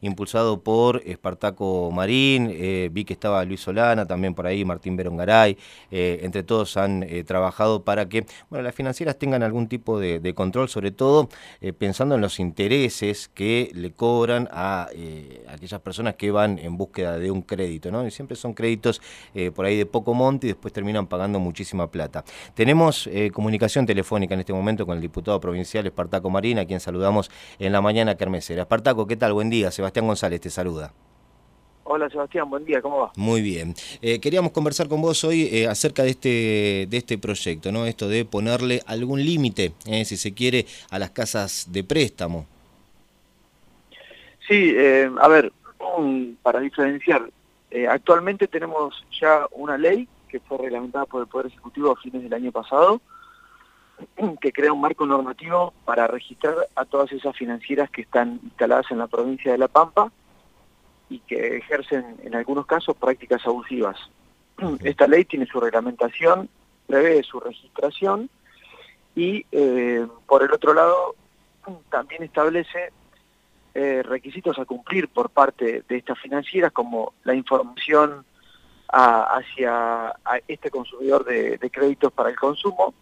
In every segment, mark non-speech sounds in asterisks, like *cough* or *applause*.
impulsado por Espartaco Marín, eh, vi que estaba Luis Solana, también por ahí Martín Berongaray, eh, entre todos han eh, trabajado para que bueno, las financieras tengan algún tipo de, control, sobre todo pensando en los intereses que le cobran a aquellas personas que van en búsqueda de un crédito, ¿no? Y siempre son créditos por ahí de poco monte y después terminan pagando muchísima plata. Tenemos comunicación telefónica en este momento con el diputado provincial Espartaco Marín, a quien saludamos en la mañana carmesera. Espartaco, ¿qué tal? Buen día, Sebastián González te saluda. Hola Sebastián, buen día, ¿cómo va? Muy bien. Eh, queríamos conversar con vos hoy eh, acerca de este, de este proyecto, ¿no? Esto de ponerle algún límite, eh, si se quiere, a las casas de préstamo. Sí, a ver, para diferenciar, actualmente tenemos ya una ley que fue reglamentada por el Poder Ejecutivo a fines del año pasado, *clears throat* que crea un marco normativo para registrar a todas esas financieras que están instaladas en la provincia de La Pampa y que ejercen en algunos casos prácticas abusivas. *clears throat* Esta ley tiene su reglamentación, prevé su registración y eh, por el otro lado *clears throat* también establece eh, requisitos a cumplir por parte de estas financieras como la información hacia este consumidor de créditos para el consumo,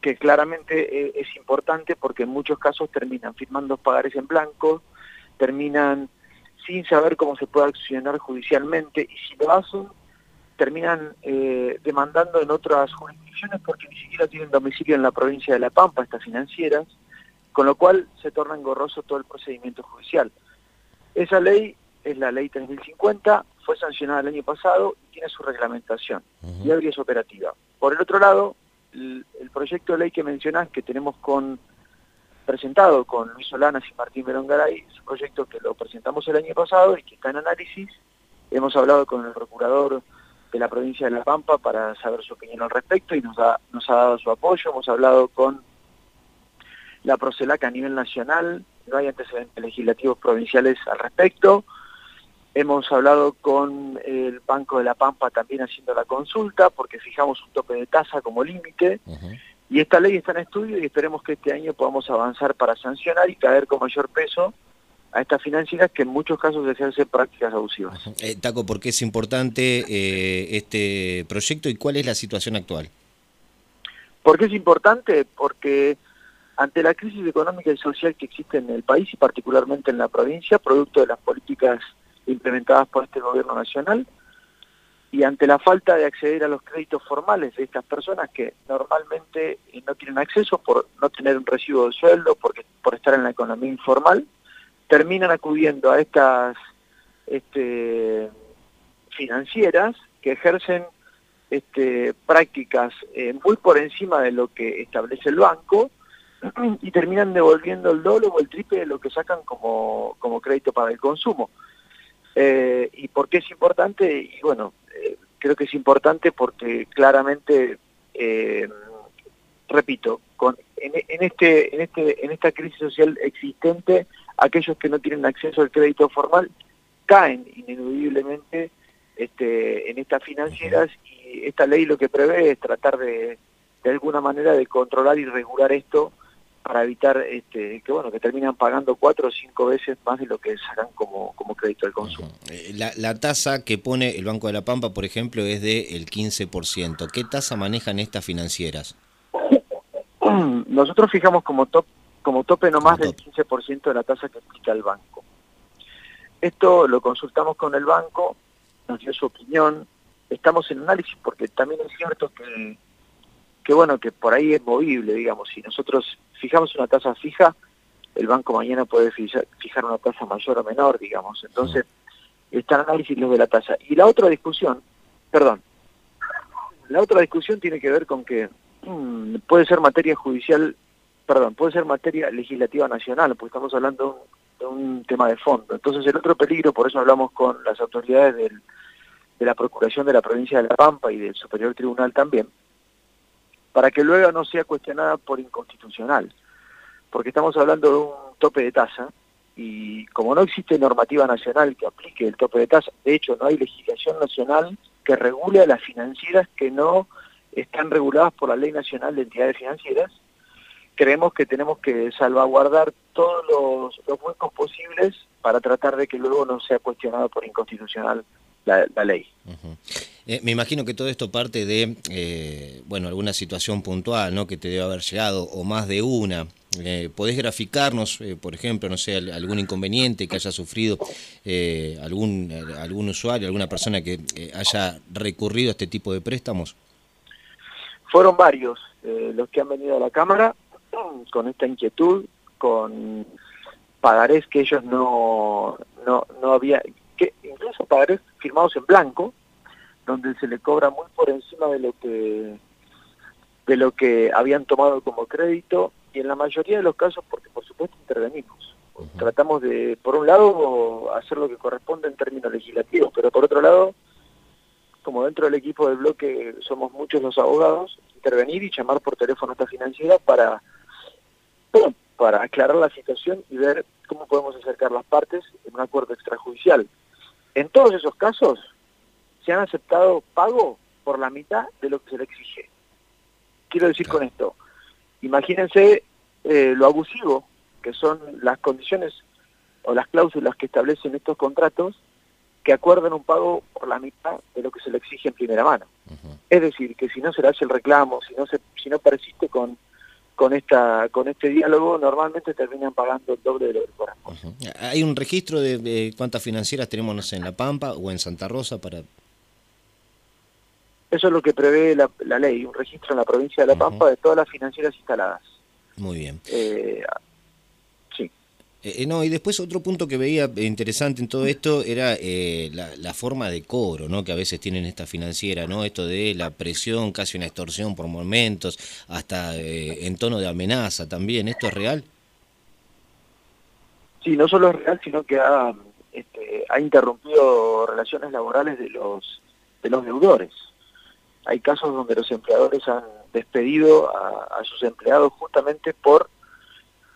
que claramente eh, es importante porque en muchos casos terminan firmando pagares en blanco, terminan sin saber cómo se puede accionar judicialmente y si lo hacen terminan eh, demandando en otras jurisdicciones porque ni siquiera tienen domicilio en la provincia de La Pampa estas financieras, con lo cual se torna engorroso todo el procedimiento judicial. Esa ley es la ley 3050, fue sancionada el año pasado y tiene su reglamentación y ahora es operativa. Por el otro lado, el, proyecto de ley que mencionás, que tenemos con presentado con Luis Solanas y Martín Berongaray, es un proyecto que lo presentamos el año pasado y que está en análisis. Hemos hablado con el procurador de la provincia de La Pampa para saber su opinión al respecto y nos, nos ha dado su apoyo. Hemos hablado con la Procelac a nivel nacional, no hay antecedentes legislativos provinciales al respecto. Hemos hablado con el Banco de la Pampa también haciendo la consulta porque fijamos un tope de tasa como límite y esta ley está en estudio y esperemos que este año podamos avanzar para sancionar y caer con mayor peso a estas financieras que en muchos casos ejercen prácticas abusivas. Eh, Taco, ¿por qué es importante eh, este proyecto y cuál es la situación actual? ¿Por qué es importante? Porque ante la crisis económica y social que existe en el país y particularmente en la provincia, producto de las políticas implementadas por este gobierno nacional y ante la falta de acceder a los créditos formales de estas personas que normalmente eh, no tienen acceso por no tener un recibo de sueldo, porque, por estar en la economía informal, terminan acudiendo a estas este, financieras que ejercen este, prácticas eh, muy por encima de lo que establece el banco *clears throat* y terminan devolviendo el doble o el triple de lo que sacan como, como crédito para el consumo. Eh, ¿Y por qué es importante? Y bueno, eh, creo que es importante porque claramente, eh, repito, con, en, este, en, este, en esta crisis social existente, aquellos que no tienen acceso al crédito formal caen ineludiblemente este, en estas financieras y esta ley lo que prevé es tratar de, de alguna manera de controlar y regular esto para evitar este, que bueno que terminan pagando cuatro o cinco veces más de lo que sacan como, como crédito al consumo. Eh, la, la, tasa que pone el Banco de la Pampa, por ejemplo, es del 15%. ¿Qué tasa manejan estas financieras? *clears throat* Nosotros fijamos como, top, como tope no más del 15% de la tasa que aplica el banco. Esto lo consultamos con el banco, nos dio su opinión, estamos en análisis porque también es cierto que que bueno, que por ahí es movible, digamos, si nosotros fijamos una tasa fija, el banco mañana puede fijar una tasa mayor o menor, digamos, entonces está el análisis de la tasa. Y la otra discusión, perdón, la otra discusión tiene que ver con que mm, puede ser materia judicial, perdón, puede ser materia legislativa nacional, porque estamos hablando de un, tema de fondo. Entonces el otro peligro, por eso hablamos con las autoridades de la Procuración de la Provincia de La Pampa y del Superior Tribunal también, para que luego no sea cuestionada por inconstitucional, porque estamos hablando de un tope de tasa y como no existe normativa nacional que aplique el tope de tasa, de hecho no hay legislación nacional que regule a las financieras que no están reguladas por la Ley Nacional de Entidades Financieras, creemos que tenemos que salvaguardar todos los, huecos posibles para tratar de que luego no sea cuestionado por inconstitucional la, ley. Eh, me imagino que todo esto parte de, eh, bueno, alguna situación puntual, ¿no? Que te debe haber llegado, o más de una. Eh, ¿Podés graficarnos, por ejemplo, no sé, algún inconveniente que haya sufrido algún, algún usuario, alguna persona que haya recurrido a este tipo de préstamos? Fueron varios los que han venido a la Cámara *clears throat* con esta inquietud, con pagarés que ellos no, no, no había, incluso pagarés firmados en blanco, donde se le cobra muy por encima de lo que de lo que habían tomado como crédito y en la mayoría de los casos porque por supuesto intervenimos. Tratamos de, por un lado, hacer lo que corresponde en términos legislativos, pero por otro lado, como dentro del equipo del bloque somos muchos los abogados, intervenir y llamar por teléfono a esta financiera para, para aclarar la situación y ver cómo podemos acercar las partes en un acuerdo extrajudicial. En todos esos casos se han aceptado pago por la mitad de lo que se le exige. Quiero decir con esto, imagínense eh, lo abusivo que son las condiciones o las cláusulas que establecen estos contratos que acuerdan un pago por la mitad de lo que se le exige en primera mano. Es decir, que si no se le hace el reclamo, si no, se, si no persiste con con esta con este diálogo normalmente terminan pagando el doble de lo que corresponde. ¿Hay un registro de, cuántas financieras tenemos en La Pampa o en Santa Rosa para...? Eso es lo que prevé la, ley, un registro en la provincia de La Pampa de todas las financieras instaladas. Muy bien. Eh, eh, no, y después otro punto que veía interesante en todo esto era eh, la, forma de cobro, ¿no? Que a veces tienen esta financiera, ¿no? Esto de la presión, casi una extorsión por momentos, hasta eh, en tono de amenaza también. ¿Esto es real? Sí, no solo es real, sino que ha, este, ha interrumpido relaciones laborales de los, de los deudores. Hay casos donde los empleadores han despedido a sus empleados justamente por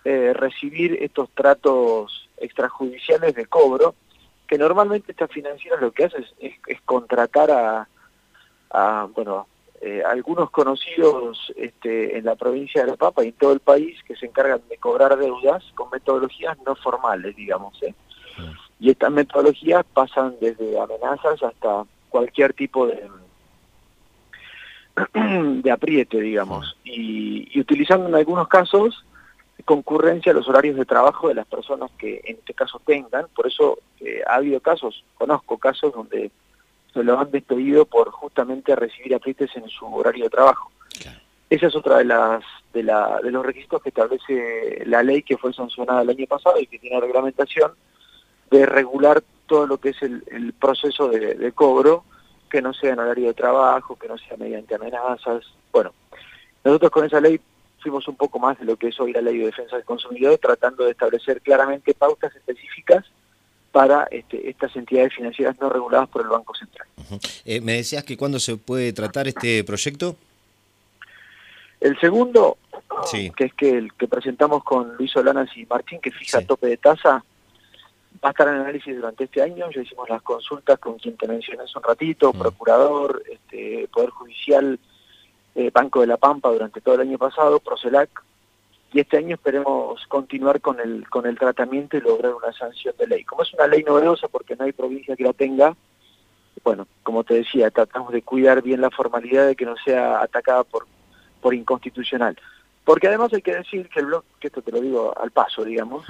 eh, recibir estos tratos extrajudiciales de cobro, que normalmente estas financieras lo que hacen es, contratar a, bueno, eh, algunos conocidos este, en la provincia de La Papa y en todo el país que se encargan de cobrar deudas con metodologías no formales, digamos. ¿eh? Y estas metodologías pasan desde amenazas hasta cualquier tipo de, *clears throat* de apriete, digamos. Y, y utilizando en algunos casos concurrencia a los horarios de trabajo de las personas que en este caso tengan, por eso eh, ha habido casos, conozco casos donde se lo han despedido por justamente recibir aprietes en su horario de trabajo. Esa es otra de las de, la, de los requisitos que establece la ley que fue sancionada el año pasado y que tiene reglamentación de regular todo lo que es el, proceso de, de, cobro, que no sea en horario de trabajo, que no sea mediante amenazas. Bueno, nosotros con esa ley fuimos un poco más de lo que es hoy la ley de defensa del consumidor, tratando de establecer claramente pautas específicas para este, estas entidades financieras no reguladas por el Banco Central. Eh, ¿Me decías que cuándo se puede tratar este proyecto? El segundo, que es que el que presentamos con Luis Solanas y Martín, que fija tope de tasa, va a estar en análisis durante este año. Ya hicimos las consultas con quien te mencioné hace un ratito, mm. procurador, este, Poder Judicial, eh, Banco de la Pampa durante todo el año pasado, Procelac, y este año esperemos continuar con el, con el tratamiento y lograr una sanción de ley. Como es una ley novedosa porque no hay provincia que la tenga, bueno, como te decía, tratamos de cuidar bien la formalidad de que no sea atacada por, por inconstitucional. Porque además hay que decir que el bloque, que esto te lo digo al paso, digamos,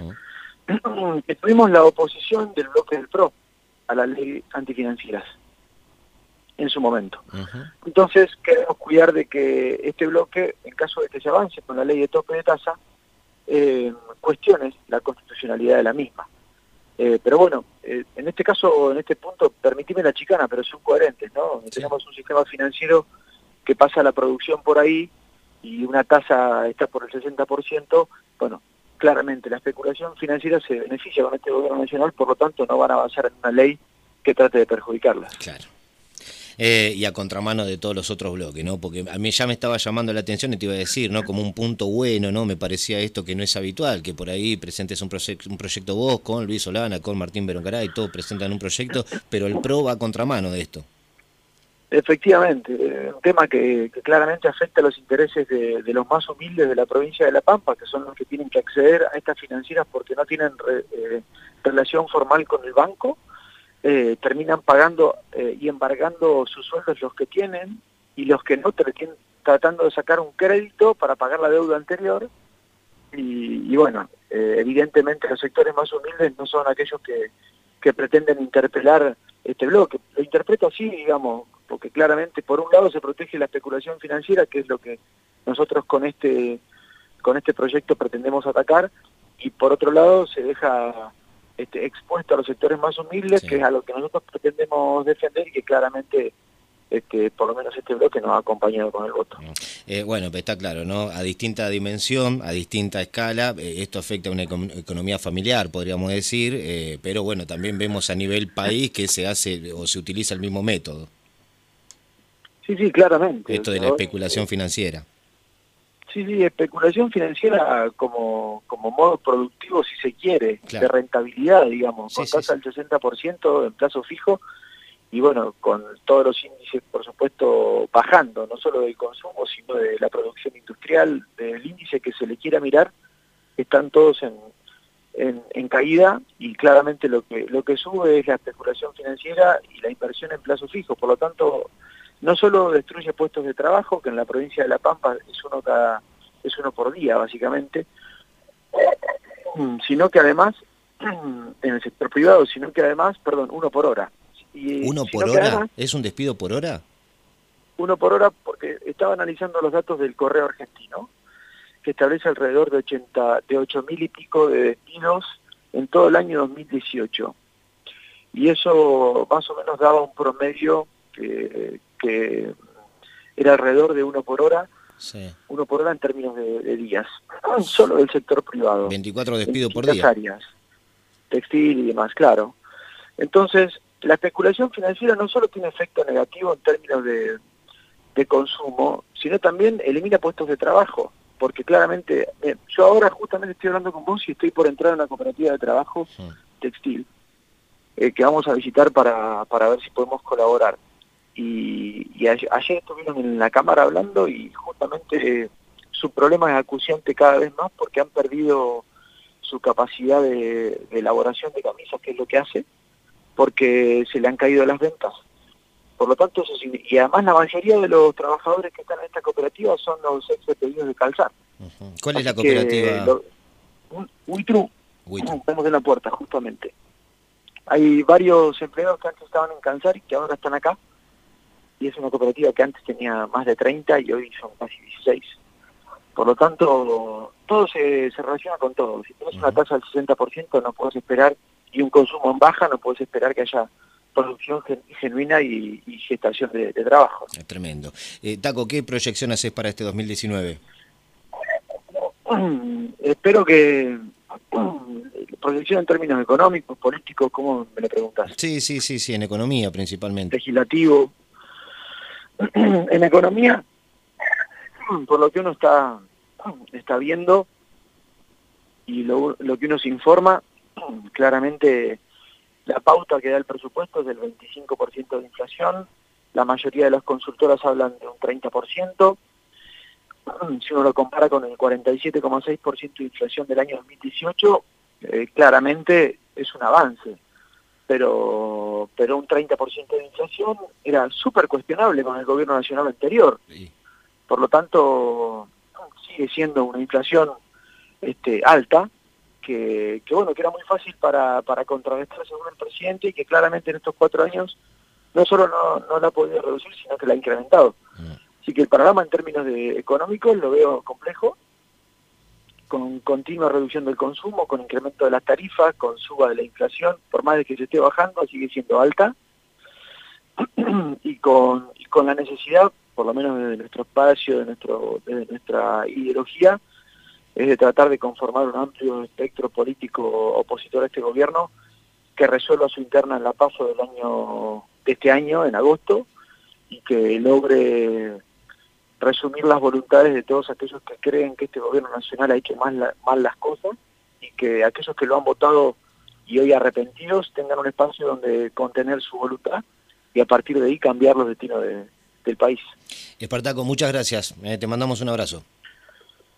*clears throat* que tuvimos la oposición del bloque del PRO a la ley antifinancieras en su momento. Entonces queremos cuidar de que este bloque, en caso de que se avance con la ley de tope de tasa, eh, cuestione la constitucionalidad de la misma. Eh, pero bueno, eh, en este caso, en este punto, permitime la chicana, pero son coherentes, ¿no? Tenemos un sistema financiero que pasa la producción por ahí y una tasa está por el 60%, bueno, claramente la especulación financiera se beneficia con este gobierno nacional, por lo tanto no van a avanzar en una ley que trate de perjudicarla. Claro. Eh, y a contramano de todos los otros bloques, ¿no? Porque a mí ya me estaba llamando la atención y te iba a decir, ¿no? Como un punto bueno, ¿no? Me parecía esto que no es habitual, que por ahí presentes un, un proyecto vos con Luis Solana, con Martín Beroncaray, todos presentan un proyecto, pero el PRO va a contramano de esto. Efectivamente, un tema que, claramente afecta a los intereses de, los más humildes de la provincia de La Pampa, que son los que tienen que acceder a estas financieras porque no tienen eh, relación formal con el banco, eh, terminan pagando eh, y embargando sus sueldos los que tienen y los que no tratando de sacar un crédito para pagar la deuda anterior. Y, bueno, evidentemente los sectores más humildes no son aquellos que, que pretenden interpelar este bloque. Lo interpreto así, digamos, porque claramente por un lado se protege la especulación financiera, que es lo que nosotros con este con este proyecto pretendemos atacar, y por otro lado se deja este, expuesto a los sectores más humildes, que es a lo que nosotros pretendemos defender y que claramente este, por lo menos este bloque nos ha acompañado con el voto. Eh, bueno, está claro, ¿no? A distinta dimensión, a distinta escala, eh, esto afecta a una economía familiar, podríamos decir, eh, pero bueno, también vemos a nivel país que se hace o se utiliza el mismo método. Sí, sí, claramente. Esto de la especulación financiera. Sí, sí, especulación financiera como, como modo productivo, si se quiere, de rentabilidad, digamos, con tasa del 60% en plazo fijo y bueno, con todos los índices, por supuesto, bajando, no solo del consumo, sino de la producción industrial, del índice que se le quiera mirar, están todos en, en, en, caída y claramente lo que, lo que sube es la especulación financiera y la inversión en plazo fijo. Por lo tanto, no solo destruye puestos de trabajo, que en la provincia de La Pampa es uno cada, es uno por día básicamente, sino que además, *clears throat* en el sector privado, sino que además, perdón, uno por hora. Y, ¿Uno por hora? ¿Es un despido por hora? Uno por hora porque estaba analizando los datos del correo argentino, que establece alrededor de 80, de 8 mil y pico de despidos en todo el año 2018. Y eso más o menos daba un promedio que, que era alrededor de uno por hora, uno por hora en términos de, días, solo del sector privado. 24 despidos por día. áreas, textil y demás, claro. Entonces, la especulación financiera no solo tiene efecto negativo en términos de, de consumo, sino también elimina puestos de trabajo, porque claramente, eh, yo ahora justamente estoy hablando con vos y estoy por entrar en una cooperativa de trabajo textil, eh, que vamos a visitar para, para ver si podemos colaborar y, ayer, estuvieron en la Cámara hablando y justamente su problema es acuciante cada vez más porque han perdido su capacidad de, elaboración de camisas, que es lo que hace, porque se le han caído las ventas. Por lo tanto, eso y además la mayoría de los trabajadores que están en esta cooperativa son los ex de calzar. ¿Cuál es la cooperativa? Uitru, estamos en la puerta, justamente. Hay varios empleados que antes estaban en Calzar y que ahora están acá, y es una cooperativa que antes tenía más de 30 y hoy son casi 16. Por lo tanto, todo se, relaciona con todo. Si tienes una tasa del 60% no puedes esperar, y un consumo en baja, no puedes esperar que haya producción genuina y, gestación de, trabajo. Es tremendo. Eh, Taco, ¿qué proyección haces para este 2019? *clears throat* Espero que *clears throat* proyección en términos económicos, políticos, ¿cómo me lo preguntas? Sí, sí, sí, sí, en economía principalmente. Legislativo, *clears throat* en economía, *clears throat* por lo que uno está, *clears throat* está viendo y lo, que uno se informa, claramente la pauta que da el presupuesto es del 25% de inflación, la mayoría de las consultoras hablan de un 30%, si uno lo compara con el 47,6% de inflación del año 2018, eh, claramente es un avance pero, pero un 30% de inflación era súper cuestionable con el gobierno nacional anterior. Por lo tanto, sigue siendo una inflación este, alta, que, que, bueno, que era muy fácil para, para contrarrestar según el presidente y que claramente en estos cuatro años no solo no, no la ha podido reducir, sino que la ha incrementado. Mm. Así que el panorama en términos de económicos lo veo complejo, con continua reducción del consumo, con incremento de las tarifas, con suba de la inflación, por más de que se esté bajando, sigue siendo alta, *clears throat* y con, con la necesidad, por lo menos desde nuestro espacio, de, nuestro, de nuestra ideología, es de tratar de conformar un amplio espectro político opositor a este gobierno que resuelva su interna en la paso del año de este año, en agosto, y que logre resumir las voluntades de todos aquellos que creen que este gobierno nacional ha hecho mal, mal las cosas y que aquellos que lo han votado y hoy arrepentidos tengan un espacio donde contener su voluntad y a partir de ahí cambiar los destinos del país. Espartaco, muchas gracias. Eh, te mandamos un abrazo.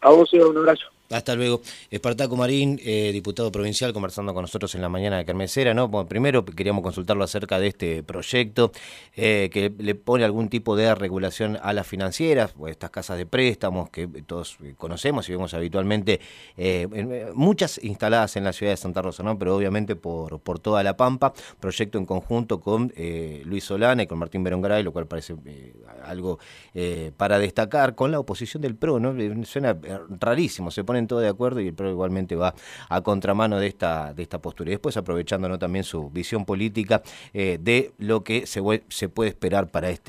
A vos, un abrazo. Hasta luego. Espartaco Marín, eh, diputado provincial, conversando con nosotros en la mañana de Carmesera, ¿no? primero queríamos consultarlo acerca de este proyecto eh, que le pone algún tipo de regulación a las financieras, o estas casas de préstamos que todos conocemos y vemos habitualmente, eh, muchas instaladas en la ciudad de Santa Rosa. Pero obviamente por, por toda la Pampa, proyecto en conjunto con Luis Solana y con Martín Berongaray, lo cual parece algo para destacar, con la oposición del PRO, ¿no? Suena rarísimo, se pone todo de acuerdo y el PRO igualmente va a contramano de esta, de esta postura. Y después aprovechando también su visión política eh, de lo que se puede esperar para este